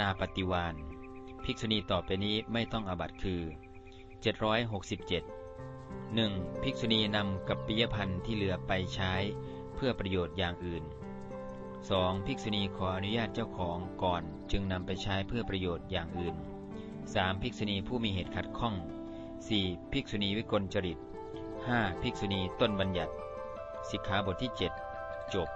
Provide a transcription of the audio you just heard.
นาปฏิวานภิกษุณีต่อไปนี้ไม่ต้องอาบัตคือ 767 1. ภิกษุณีนำกับปิยพันธ์ที่เหลือไปใช้เพื่อประโยชน์อย่างอื่น 2. ภิกษุณีขออนุญาตเจ้าของก่อนจึงนำไปใช้เพื่อประโยชน์อย่างอื่น 3. ภิกษุณีผู้มีเหตุขัดข้อง 4. ภิกษุณีวิกลจริต 5. ภิกษุณีต้นบัญญัติ สิกขาบทที่ 7 จบ